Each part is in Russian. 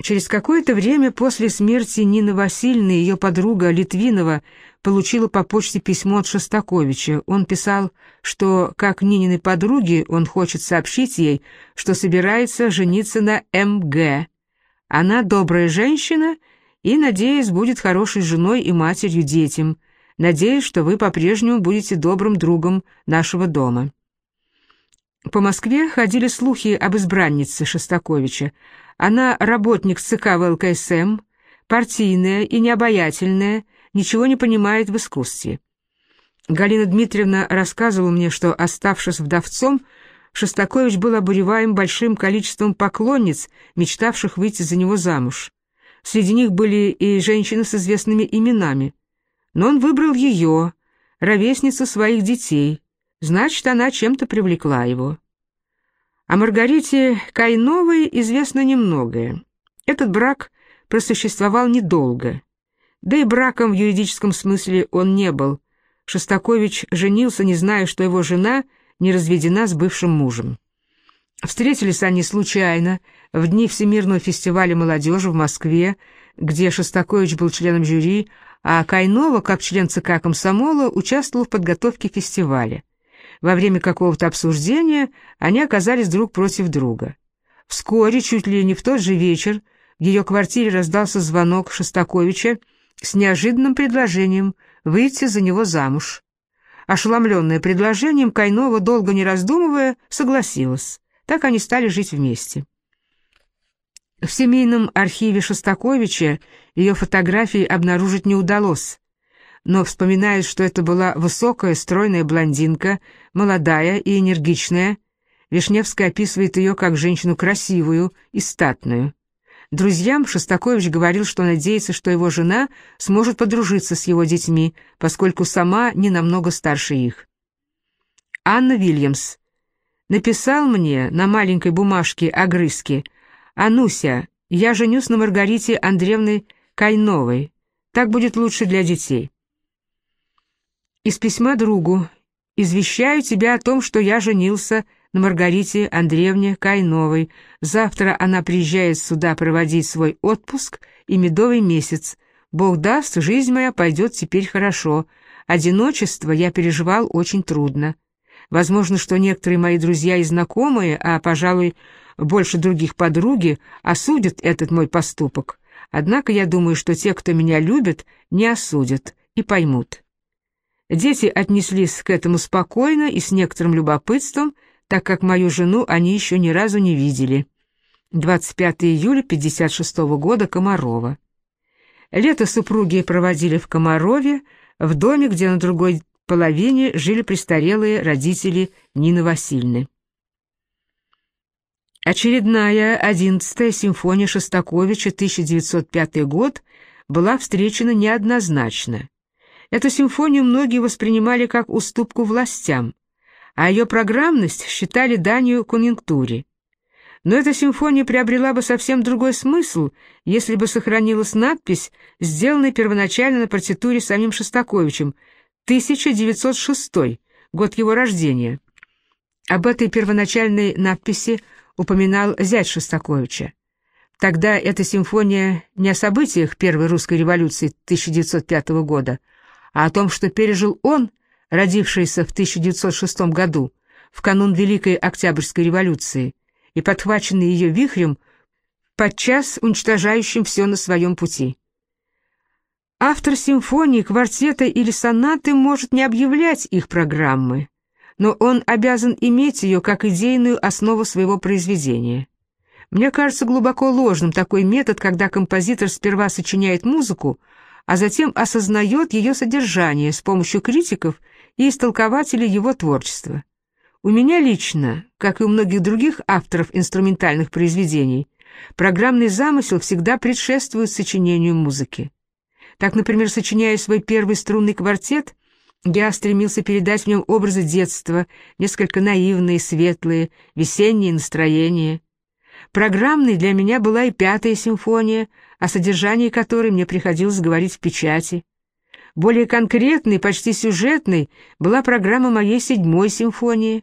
Через какое-то время после смерти Нины Васильевны ее подруга Литвинова получила по почте письмо от Шостаковича. Он писал, что, как Нининой подруге, он хочет сообщить ей, что собирается жениться на МГ. Она добрая женщина и, надеюсь, будет хорошей женой и матерью детям. Надеюсь, что вы по-прежнему будете добрым другом нашего дома. По Москве ходили слухи об избраннице Шостаковича. Она работник ЦК ВЛКСМ, партийная и необаятельная, ничего не понимает в искусстве. Галина Дмитриевна рассказывала мне, что, оставшись вдовцом, Шостакович был обуреваем большим количеством поклонниц, мечтавших выйти за него замуж. Среди них были и женщины с известными именами. Но он выбрал ее, ровесницу своих детей, значит, она чем-то привлекла его. О Маргарите Кайновой известно немногое. Этот брак просуществовал недолго. Да и браком в юридическом смысле он не был. Шостакович женился, не зная, что его жена не разведена с бывшим мужем. Встретились они случайно в дни Всемирного фестиваля молодежи в Москве, где Шостакович был членом жюри, а Кайнова, как член ЦК комсомола, участвовал в подготовке фестиваля. Во время какого-то обсуждения они оказались друг против друга. Вскоре, чуть ли не в тот же вечер, в ее квартире раздался звонок Шостаковича с неожиданным предложением выйти за него замуж. Ошеломленная предложением, Кайнова, долго не раздумывая, согласилась. Так они стали жить вместе. В семейном архиве Шостаковича ее фотографии обнаружить не удалось, но вспоминает, что это была высокая, стройная блондинка, молодая и энергичная. Вишневская описывает ее как женщину красивую и статную. Друзьям Шостакович говорил, что надеется, что его жена сможет подружиться с его детьми, поскольку сама не намного старше их. Анна Вильямс написал мне на маленькой бумажке огрызки «Ануся, я женюсь на Маргарите Андреевне Кайновой. Так будет лучше для детей». Из письма другу. «Извещаю тебя о том, что я женился на Маргарите Андреевне Кайновой. Завтра она приезжает сюда проводить свой отпуск и медовый месяц. Бог даст, жизнь моя пойдет теперь хорошо. Одиночество я переживал очень трудно. Возможно, что некоторые мои друзья и знакомые, а, пожалуй, больше других подруги, осудят этот мой поступок. Однако я думаю, что те, кто меня любит, не осудят и поймут». Дети отнеслись к этому спокойно и с некоторым любопытством, так как мою жену они еще ни разу не видели. 25 июля 56 года, Комарова. Лето супруги проводили в Комарове, в доме, где на другой половине жили престарелые родители Нины Васильевны. Очередная одиннадцатая симфония Шостаковича, 1905 год, была встречена неоднозначно. Эту симфонию многие воспринимали как уступку властям, а ее программность считали данью конъюнктуре. Но эта симфония приобрела бы совсем другой смысл, если бы сохранилась надпись, сделанная первоначально на партитуре самим Шостаковичем, 1906, год его рождения. Об этой первоначальной надписи упоминал зять Шостаковича. Тогда эта симфония не о событиях Первой русской революции 1905 года, а о том, что пережил он, родившийся в 1906 году, в канун Великой Октябрьской революции, и подхваченный ее вихрем, подчас уничтожающим все на своем пути. Автор симфонии, квартета или сонаты может не объявлять их программы, но он обязан иметь ее как идейную основу своего произведения. Мне кажется глубоко ложным такой метод, когда композитор сперва сочиняет музыку, а затем осознает ее содержание с помощью критиков и истолкователей его творчества. У меня лично, как и у многих других авторов инструментальных произведений, программный замысел всегда предшествует сочинению музыки. Так, например, сочиняя свой первый струнный квартет, я стремился передать в нем образы детства, несколько наивные, светлые, весенние настроения. Программной для меня была и пятая симфония, о содержании которой мне приходилось говорить в печати. Более конкретной, почти сюжетной, была программа моей седьмой симфонии.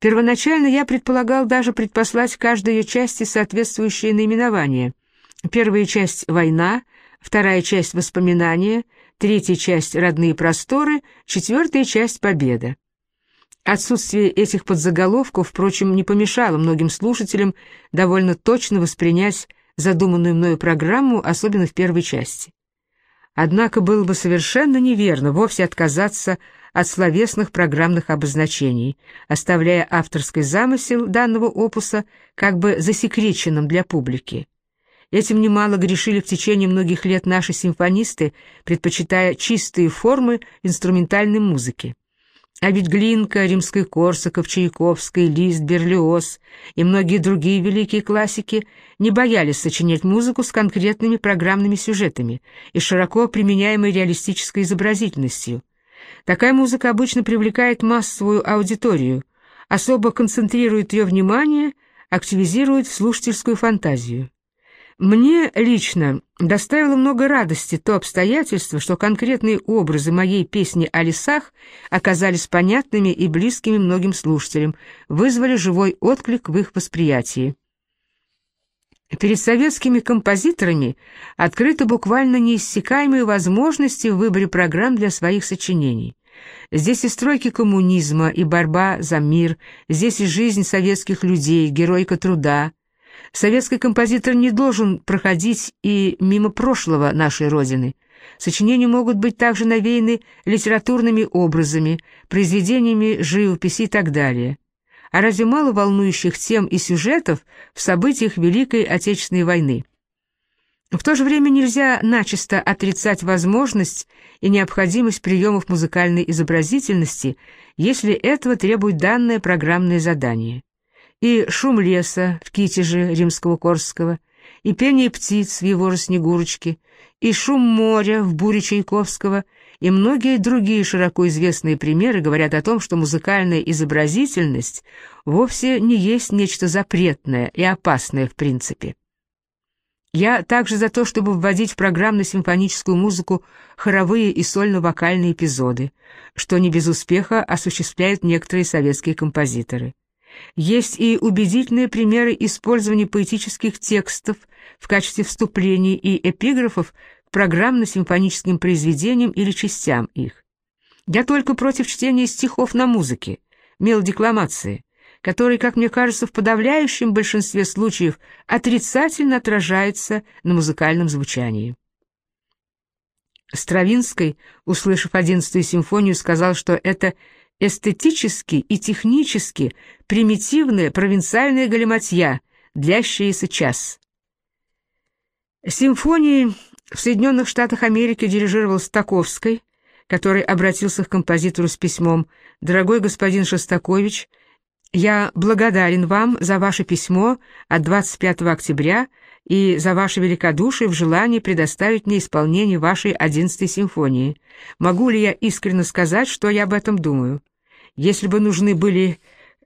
Первоначально я предполагал даже предпослать каждой ее части соответствующее наименование. Первая часть — «Война», вторая часть — «Воспоминания», третья часть «Родные просторы», четвертая часть «Победа». Отсутствие этих подзаголовков, впрочем, не помешало многим слушателям довольно точно воспринять задуманную мною программу, особенно в первой части. Однако было бы совершенно неверно вовсе отказаться от словесных программных обозначений, оставляя авторский замысел данного опуса как бы засекреченным для публики. Этим немало грешили в течение многих лет наши симфонисты, предпочитая чистые формы инструментальной музыки. А ведь Глинка, Римский-Корсаков, Чайковский, Лист, Берлиоз и многие другие великие классики не боялись сочинять музыку с конкретными программными сюжетами и широко применяемой реалистической изобразительностью. Такая музыка обычно привлекает массовую аудиторию, особо концентрирует ее внимание, активизирует слушательскую фантазию. Мне лично доставило много радости то обстоятельство, что конкретные образы моей песни о лесах оказались понятными и близкими многим слушателям, вызвали живой отклик в их восприятии. Перед советскими композиторами открыты буквально неиссякаемые возможности в выборе программ для своих сочинений. Здесь и стройки коммунизма, и борьба за мир, здесь и жизнь советских людей, геройка труда, Советский композитор не должен проходить и мимо прошлого нашей Родины. Сочинения могут быть также навеяны литературными образами, произведениями живописи и так далее. А разве мало волнующих тем и сюжетов в событиях Великой Отечественной войны? В то же время нельзя начисто отрицать возможность и необходимость приемов музыкальной изобразительности, если этого требует данное программное задание и шум леса в китеже римского-корского, и пение птиц в его же Снегурочке, и шум моря в буре Чайковского, и многие другие широко известные примеры говорят о том, что музыкальная изобразительность вовсе не есть нечто запретное и опасное в принципе. Я также за то, чтобы вводить в программно-симфоническую музыку хоровые и сольно-вокальные эпизоды, что не без успеха осуществляют некоторые советские композиторы. Есть и убедительные примеры использования поэтических текстов в качестве вступлений и эпиграфов к программно-симфоническим произведениям или частям их. Я только против чтения стихов на музыке, мелодикламации, который, как мне кажется, в подавляющем большинстве случаев отрицательно отражается на музыкальном звучании. Стравинский, услышав одиннадцатую симфонию, сказал, что это эстетически и технически примитивная провинциальная галиматья, длящаяся час. Симфонии в Соединенных Штатах Америки дирижировал Стаковской, который обратился к композитору с письмом «Дорогой господин Шостакович, я благодарен вам за ваше письмо от 25 октября и за ваше великодушие в желании предоставить мне исполнение вашей 11 симфонии. Могу ли я искренне сказать, что я об этом думаю? Если бы нужны были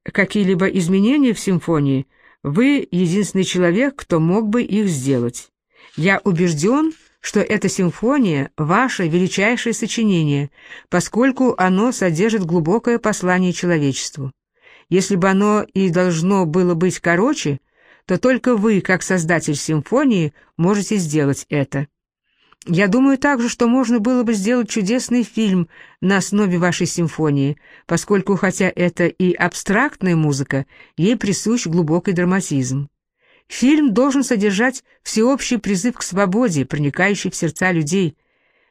какие-либо изменения в симфонии, вы единственный человек, кто мог бы их сделать. Я убежден, что эта симфония — ваше величайшее сочинение, поскольку оно содержит глубокое послание человечеству. Если бы оно и должно было быть короче, то только вы, как создатель симфонии, можете сделать это. Я думаю также, что можно было бы сделать чудесный фильм на основе вашей симфонии, поскольку, хотя это и абстрактная музыка, ей присущ глубокий драматизм. Фильм должен содержать всеобщий призыв к свободе, проникающий в сердца людей.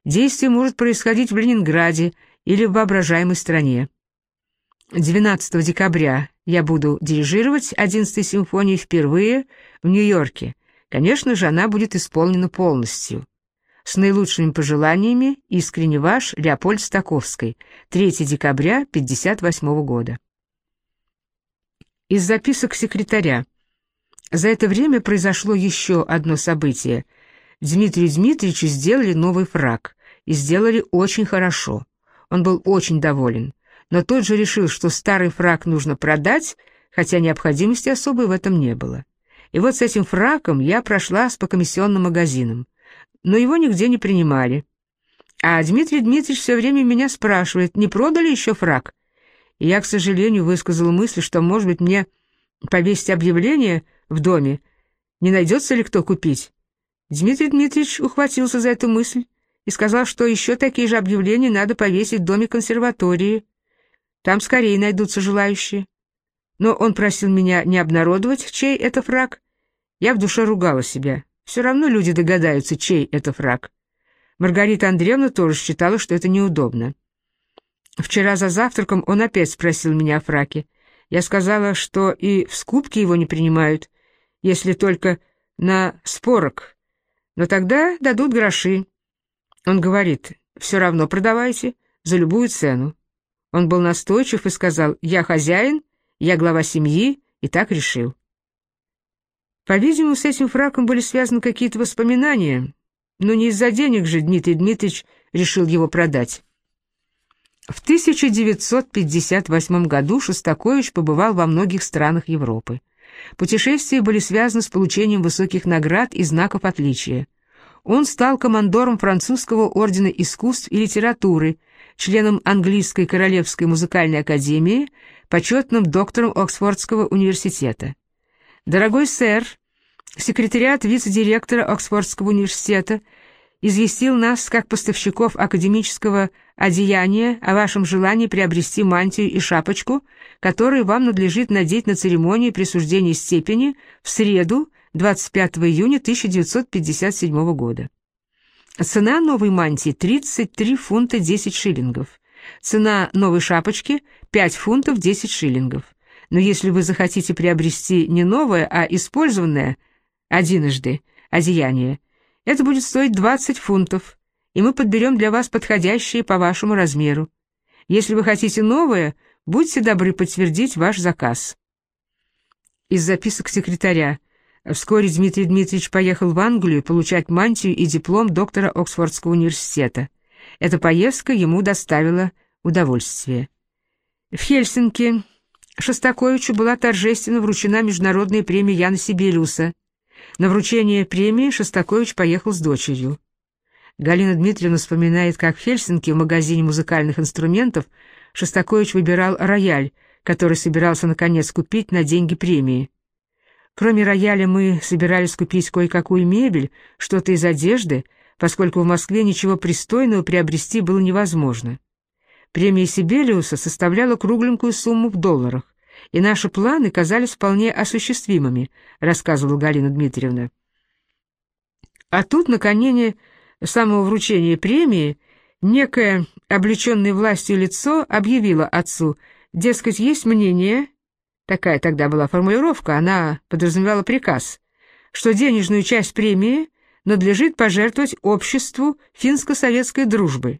Действие может происходить в Ленинграде или в воображаемой стране. 12 декабря я буду дирижировать 11-й симфонии впервые в Нью-Йорке. Конечно же, она будет исполнена полностью. С наилучшими пожеланиями, искренне ваш Леопольд Стаковский, 3 декабря 1958 года. Из записок секретаря. За это время произошло еще одно событие. Дмитрию Дмитриевичу сделали новый фраг, и сделали очень хорошо. Он был очень доволен, но тот же решил, что старый фраг нужно продать, хотя необходимости особой в этом не было. И вот с этим фраком я прошлась по комиссионным магазинам но его нигде не принимали. А Дмитрий Дмитриевич все время меня спрашивает, не продали еще фраг? И я, к сожалению, высказала мысль, что, может быть, мне повесить объявление в доме, не найдется ли кто купить. Дмитрий Дмитриевич ухватился за эту мысль и сказал, что еще такие же объявления надо повесить в доме консерватории. Там скорее найдутся желающие. Но он просил меня не обнародовать, чей это фраг. Я в душе ругала себя. Все равно люди догадаются, чей это фраг. Маргарита Андреевна тоже считала, что это неудобно. Вчера за завтраком он опять спросил меня о фраке. Я сказала, что и в скупке его не принимают, если только на спорок, но тогда дадут гроши. Он говорит, все равно продавайте, за любую цену. Он был настойчив и сказал, я хозяин, я глава семьи, и так решил. По-видимому, с этим фраком были связаны какие-то воспоминания, но не из-за денег же Дмитрий Дмитриевич решил его продать. В 1958 году Шостакович побывал во многих странах Европы. Путешествия были связаны с получением высоких наград и знаков отличия. Он стал командором французского ордена искусств и литературы, членом английской королевской музыкальной академии, почетным доктором Оксфордского университета. «Дорогой сэр, секретариат вице-директора Оксфордского университета известил нас, как поставщиков академического одеяния, о вашем желании приобрести мантию и шапочку, которые вам надлежит надеть на церемонии присуждения степени в среду, 25 июня 1957 года. Цена новой мантии – 33 фунта 10 шиллингов. Цена новой шапочки – 5 фунтов 10 шиллингов. Но если вы захотите приобрести не новое, а использованное, одиножды, одеяние, это будет стоить 20 фунтов, и мы подберем для вас подходящее по вашему размеру. Если вы хотите новое, будьте добры подтвердить ваш заказ. Из записок секретаря. Вскоре Дмитрий Дмитриевич поехал в Англию получать мантию и диплом доктора Оксфордского университета. Эта поездка ему доставила удовольствие. В Хельсинки Шостаковичу была торжественно вручена международная премия Яна Сибелиуса. На вручение премии Шостакович поехал с дочерью. Галина Дмитриевна вспоминает, как в Хельсинки в магазине музыкальных инструментов Шостакович выбирал рояль, который собирался наконец купить на деньги премии. Кроме рояля мы собирались купить кое-какую мебель, что-то из одежды, поскольку в Москве ничего пристойного приобрести было невозможно. Премия Сибелиуса составляла кругленькую сумму в долларах, и наши планы казались вполне осуществимыми, рассказывала Галина Дмитриевна. А тут, на коне самого вручения премии, некое облеченное властью лицо объявило отцу, дескать, есть мнение, такая тогда была формулировка, она подразумевала приказ, что денежную часть премии надлежит пожертвовать обществу финско-советской дружбы.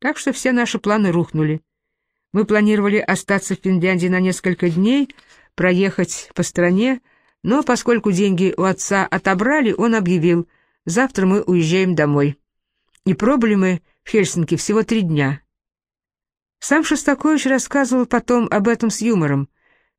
Так что все наши планы рухнули. Мы планировали остаться в Финляндии на несколько дней, проехать по стране, но поскольку деньги у отца отобрали, он объявил, завтра мы уезжаем домой. И пробыли мы в Хельсинки всего три дня. Сам Шостакович рассказывал потом об этом с юмором.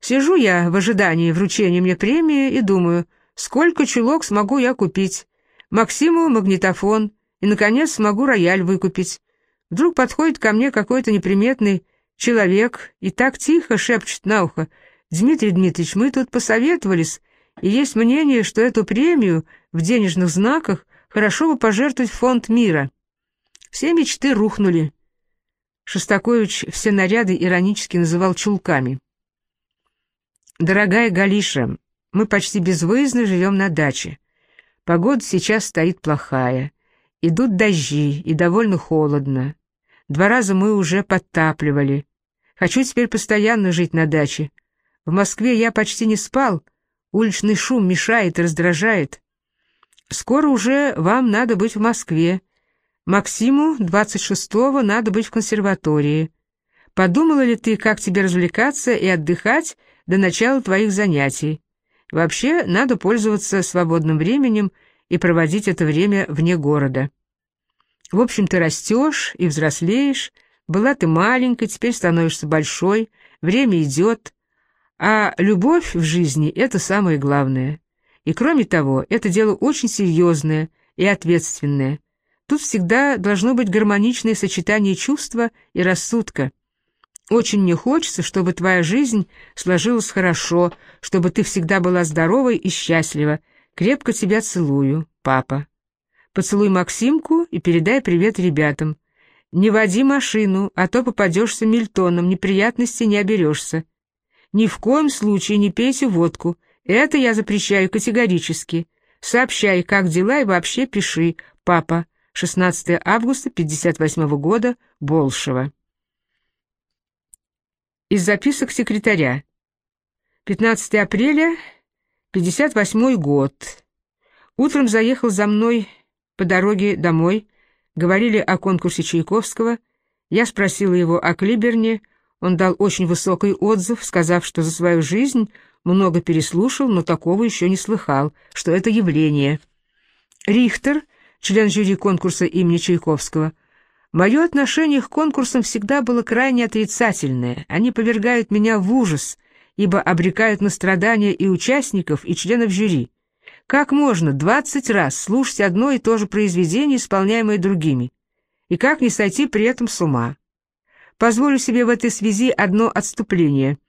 Сижу я в ожидании вручения мне премии и думаю, сколько чулок смогу я купить. Максиму магнитофон, и, наконец, смогу рояль выкупить. Вдруг подходит ко мне какой-то неприметный человек и так тихо шепчет на ухо, «Дмитрий Дмитриевич, мы тут посоветовались, и есть мнение, что эту премию в денежных знаках хорошо бы пожертвовать в фонд мира». Все мечты рухнули. Шостакович все наряды иронически называл чулками. «Дорогая Галиша, мы почти безвыездно живем на даче. Погода сейчас стоит плохая. Идут дожди и довольно холодно. Два раза мы уже подтапливали. Хочу теперь постоянно жить на даче. В Москве я почти не спал. Уличный шум мешает и раздражает. Скоро уже вам надо быть в Москве. Максиму 26-го надо быть в консерватории. Подумала ли ты, как тебе развлекаться и отдыхать до начала твоих занятий? Вообще, надо пользоваться свободным временем и проводить это время вне города. В общем, ты растешь и взрослеешь, была ты маленькой, теперь становишься большой, время идет, а любовь в жизни — это самое главное. И кроме того, это дело очень серьезное и ответственное. Тут всегда должно быть гармоничное сочетание чувства и рассудка. Очень мне хочется, чтобы твоя жизнь сложилась хорошо, чтобы ты всегда была здорова и счастлива. Крепко тебя целую, папа. Поцелуй Максимку и передай привет ребятам. Не води машину, а то попадешься Мильтоном, неприятностей не оберешься. Ни в коем случае не пейте водку. Это я запрещаю категорически. Сообщай, как дела, и вообще пиши. Папа. 16 августа 58 года. Болшева. Из записок секретаря. 15 апреля 58 год. Утром заехал за мной по дороге домой. Говорили о конкурсе Чайковского. Я спросила его о Клиберне. Он дал очень высокий отзыв, сказав, что за свою жизнь много переслушал, но такого еще не слыхал, что это явление. Рихтер, член жюри конкурса имени Чайковского, Мое отношение к конкурсам всегда было крайне отрицательное. Они повергают меня в ужас, ибо обрекают на страдания и участников, и членов жюри. Как можно двадцать раз слушать одно и то же произведение, исполняемое другими? И как не сойти при этом с ума? Позволю себе в этой связи одно отступление.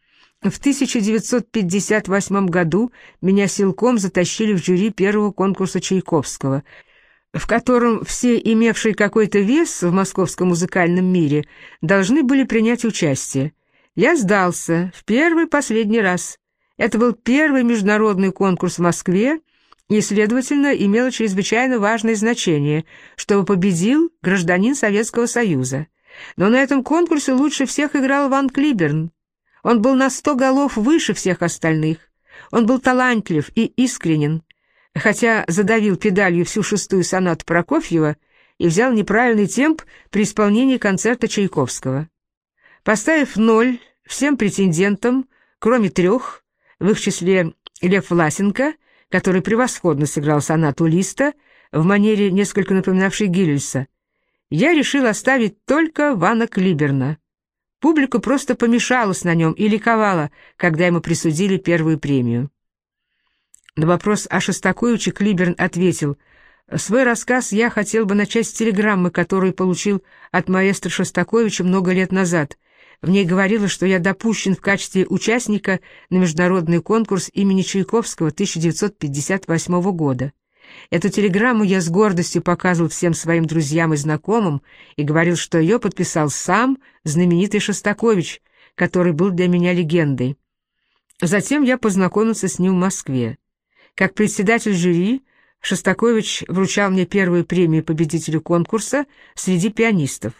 В 1958 году меня силком затащили в жюри первого конкурса Чайковского, в котором все, имевшие какой-то вес в московском музыкальном мире, должны были принять участие. Я сдался в первый последний раз. Это был первый международный конкурс в Москве, и, следовательно, имело чрезвычайно важное значение, чтобы победил гражданин Советского Союза. Но на этом конкурсе лучше всех играл Ван Клиберн. Он был на сто голов выше всех остальных. Он был талантлив и искренен, хотя задавил педалью всю шестую сонату Прокофьева и взял неправильный темп при исполнении концерта Чайковского. Поставив ноль всем претендентам, кроме трех, в их числе Лев Власенко, который превосходно сыграл сонату Листа в манере, несколько напоминавшей Гиллюса, я решил оставить только Вана Клиберна. Публика просто помешалась на нем и ликовала, когда ему присудили первую премию. На вопрос о Шостаковиче Клиберн ответил, «Свой рассказ я хотел бы начать с телеграммы, которую получил от маэстро Шостаковича много лет назад. В ней говорилось, что я допущен в качестве участника на международный конкурс имени Чайковского 1958 года. Эту телеграмму я с гордостью показывал всем своим друзьям и знакомым и говорил, что ее подписал сам знаменитый Шостакович, который был для меня легендой. Затем я познакомился с ним в Москве. Как председатель жюри Шостакович вручал мне первую премию победителю конкурса среди пианистов.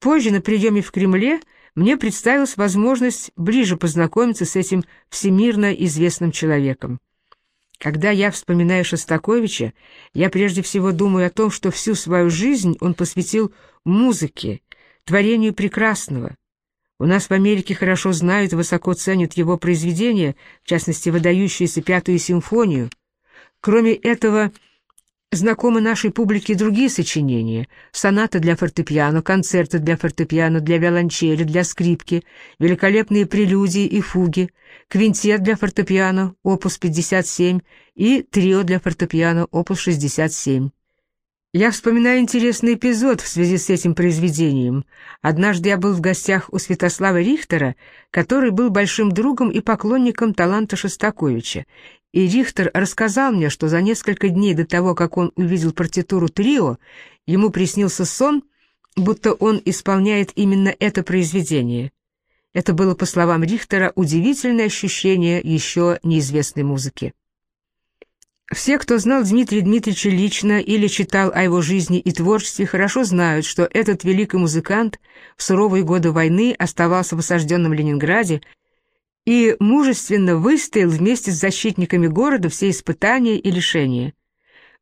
Позже на приеме в Кремле мне представилась возможность ближе познакомиться с этим всемирно известным человеком. Когда я вспоминаю Шостаковича, я прежде всего думаю о том, что всю свою жизнь он посвятил музыке, творению прекрасного. У нас в Америке хорошо знают и высоко ценят его произведения, в частности, выдающуюся пятую симфонию. Кроме этого, Знакомы нашей публике другие сочинения, сонаты для фортепиано, концерты для фортепиано, для виолончели, для скрипки, великолепные прелюдии и фуги, квинтет для фортепиано, опус 57 и трио для фортепиано, опус 67. Я вспоминаю интересный эпизод в связи с этим произведением. Однажды я был в гостях у Святослава Рихтера, который был большим другом и поклонником таланта Шостаковича, и Рихтер рассказал мне, что за несколько дней до того, как он увидел партитуру трио, ему приснился сон, будто он исполняет именно это произведение. Это было, по словам Рихтера, удивительное ощущение еще неизвестной музыки. Все, кто знал Дмитрия Дмитриевича лично или читал о его жизни и творчестве, хорошо знают, что этот великий музыкант в суровые годы войны оставался в осажденном Ленинграде и мужественно выстоял вместе с защитниками города все испытания и лишения.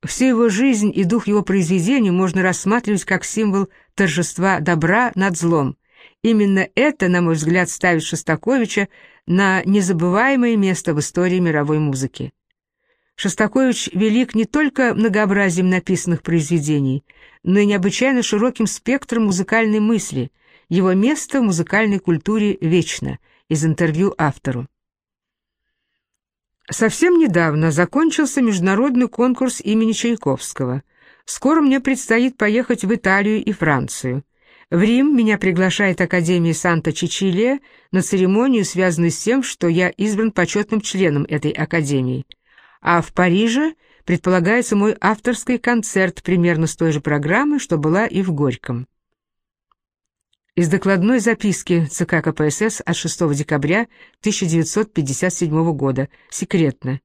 Всю его жизнь и дух его произведений можно рассматривать как символ торжества добра над злом. Именно это, на мой взгляд, ставит Шостаковича на незабываемое место в истории мировой музыки. Шостакович велик не только многообразием написанных произведений, но и необычайно широким спектром музыкальной мысли. Его место в музыкальной культуре вечно – из интервью автору. Совсем недавно закончился международный конкурс имени Чайковского. Скоро мне предстоит поехать в Италию и Францию. В Рим меня приглашает Академия Санта-Чичилия на церемонию, связанную с тем, что я избран почетным членом этой академии. А в Париже предполагается мой авторский концерт примерно с той же программой, что была и в Горьком. Из докладной записки ЦК КПСС от 6 декабря 1957 года. Секретно.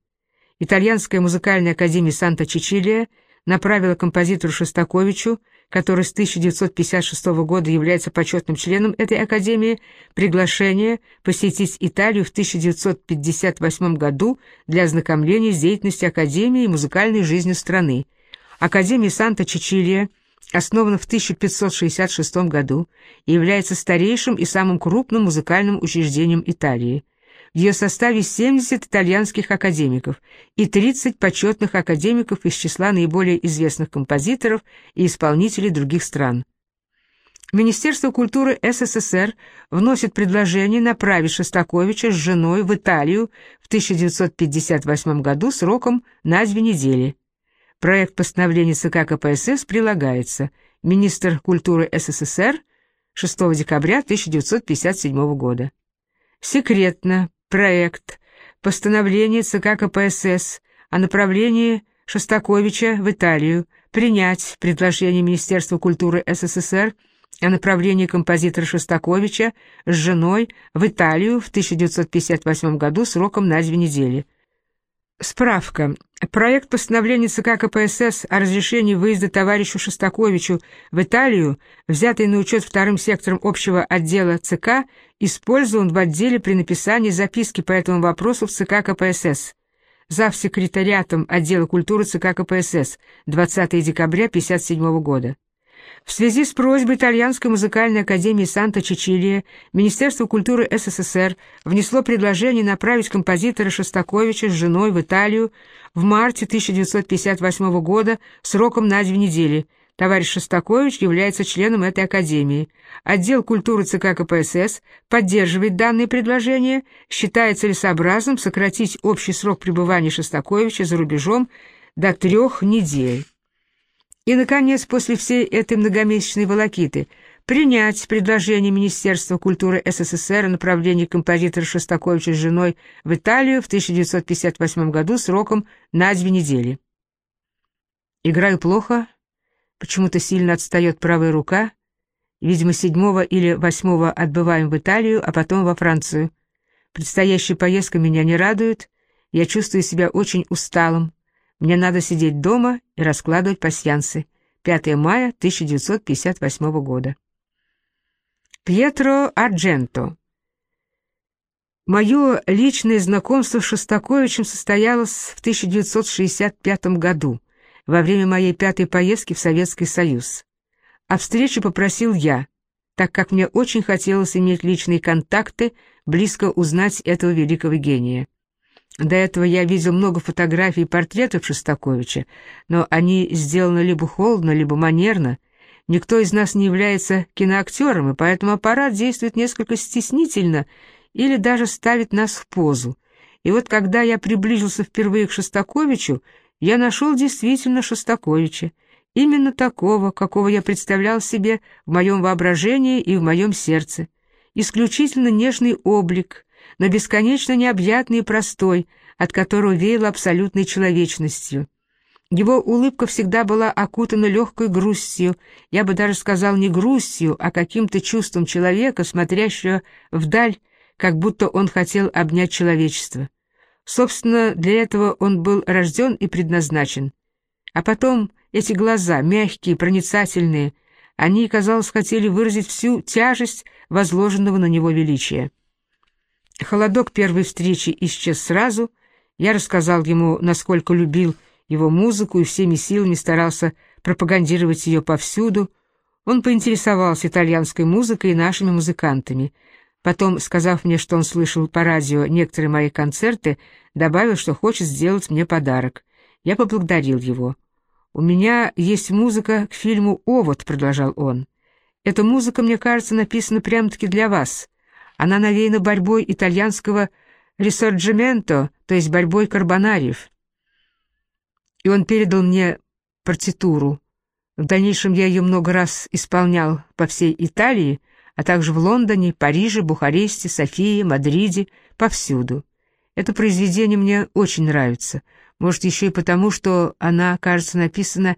Итальянская музыкальная академия Санта-Чичилия направила композитору Шостаковичу, который с 1956 года является почетным членом этой академии, приглашение посетить Италию в 1958 году для ознакомления с деятельностью академии и музыкальной жизнью страны. Академия Санта-Чичилия основана в 1566 году и является старейшим и самым крупным музыкальным учреждением Италии. В ее составе 70 итальянских академиков и 30 почетных академиков из числа наиболее известных композиторов и исполнителей других стран. Министерство культуры СССР вносит предложение направить Шостаковича с женой в Италию в 1958 году сроком на две недели. Проект постановления ЦК КПСС прилагается. Министр культуры СССР 6 декабря 1957 года. Секретно проект постановления ЦК КПСС о направлении Шостаковича в Италию принять предложение Министерства культуры СССР о направлении композитора Шостаковича с женой в Италию в 1958 году сроком на две недели. Справка. Проект постановления ЦК КПСС о разрешении выезда товарищу Шостаковичу в Италию, взятый на учет вторым сектором общего отдела ЦК, использован в отделе при написании записки по этому вопросу в ЦК КПСС. Зав. секретариатом отдела культуры ЦК КПСС 20 декабря 1957 года. В связи с просьбой Итальянской музыкальной академии Санта-Чичилия Министерство культуры СССР внесло предложение направить композитора Шостаковича с женой в Италию в марте 1958 года сроком на две недели. Товарищ Шостакович является членом этой академии. Отдел культуры ЦК КПСС поддерживает данное предложение, считая целесообразным сократить общий срок пребывания Шостаковича за рубежом до трех недель. И, наконец, после всей этой многомесячной волокиты, принять предложение Министерства культуры СССР о направлении композитора Шостаковича с женой в Италию в 1958 году сроком на две недели. Играю плохо, почему-то сильно отстает правая рука, видимо, седьмого или восьмого отбываем в Италию, а потом во Францию. Предстоящая поездка меня не радует, я чувствую себя очень усталым, мне надо сидеть дома и раскладывать пасьянсы. 5 мая 1958 года. Пьетро Ардженто. Мое личное знакомство с Шостаковичем состоялось в 1965 году, во время моей пятой поездки в Советский Союз. О встрече попросил я, так как мне очень хотелось иметь личные контакты, близко узнать этого великого гения. До этого я видел много фотографий и портретов Шостаковича, но они сделаны либо холодно, либо манерно. Никто из нас не является киноактером, и поэтому аппарат действует несколько стеснительно или даже ставит нас в позу. И вот когда я приблизился впервые к Шостаковичу, я нашел действительно Шостаковича, именно такого, какого я представлял себе в моем воображении и в моем сердце. Исключительно нежный облик, но бесконечно необъятный и простой, от которого веяло абсолютной человечностью. Его улыбка всегда была окутана легкой грустью, я бы даже сказал не грустью, а каким-то чувством человека, смотрящего вдаль, как будто он хотел обнять человечество. Собственно, для этого он был рожден и предназначен. А потом эти глаза, мягкие, проницательные, они, казалось, хотели выразить всю тяжесть возложенного на него величия. Холодок первой встречи исчез сразу. Я рассказал ему, насколько любил его музыку и всеми силами старался пропагандировать ее повсюду. Он поинтересовался итальянской музыкой и нашими музыкантами. Потом, сказав мне, что он слышал по радио некоторые мои концерты, добавил, что хочет сделать мне подарок. Я поблагодарил его. «У меня есть музыка к фильму «Овод», — продолжал он. «Эта музыка, мне кажется, написана прямо-таки для вас. Она навеяна борьбой итальянского ресорджименто, то есть борьбой карбонариев. И он передал мне партитуру. В дальнейшем я ее много раз исполнял по всей Италии, а также в Лондоне, Париже, Бухаресте, Софии, Мадриде, повсюду. Это произведение мне очень нравится. Может, еще и потому, что она, кажется, написана,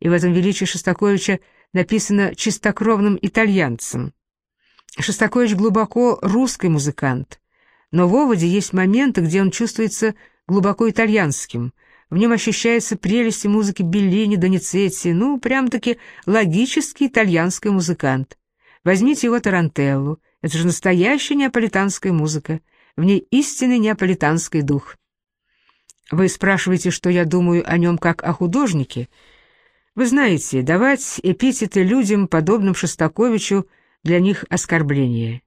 и в этом величии Шостаковича написано чистокровным итальянцем. Шостакович глубоко русский музыкант, но в «Оводе» есть моменты, где он чувствуется глубоко итальянским. В нем ощущается прелесть музыки Беллини, Доницетти, ну, прям-таки логический итальянский музыкант. Возьмите его Тарантеллу, это же настоящая неаполитанская музыка, в ней истинный неаполитанский дух. Вы спрашиваете, что я думаю о нем как о художнике? Вы знаете, давать эпитеты людям, подобным Шостаковичу, для них оскорбление.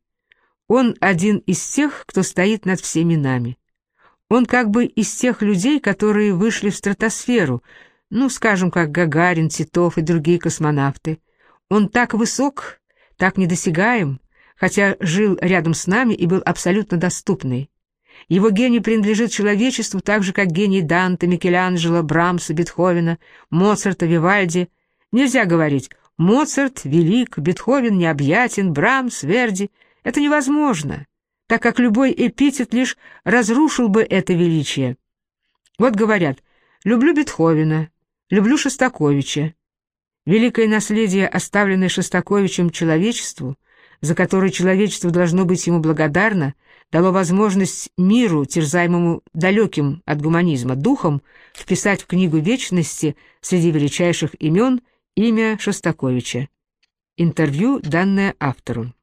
Он один из тех, кто стоит над всеми нами. Он как бы из тех людей, которые вышли в стратосферу, ну, скажем, как Гагарин, Титов и другие космонавты. Он так высок, так недосягаем, хотя жил рядом с нами и был абсолютно доступный. Его гений принадлежит человечеству так же, как гений Данте, Микеланджело, Брамса, Бетховена, Моцарта, Вивальди. Нельзя говорить «Моцарт велик, Бетховен необъятен, Брамс, Верди». Это невозможно, так как любой эпитет лишь разрушил бы это величие. Вот говорят «люблю Бетховена», «люблю Шостаковича». Великое наследие, оставленное Шостаковичем человечеству, за которое человечество должно быть ему благодарно – дало возможность миру, терзаемому далеким от гуманизма духом, вписать в книгу вечности среди величайших имен имя Шостаковича. Интервью, данное автору.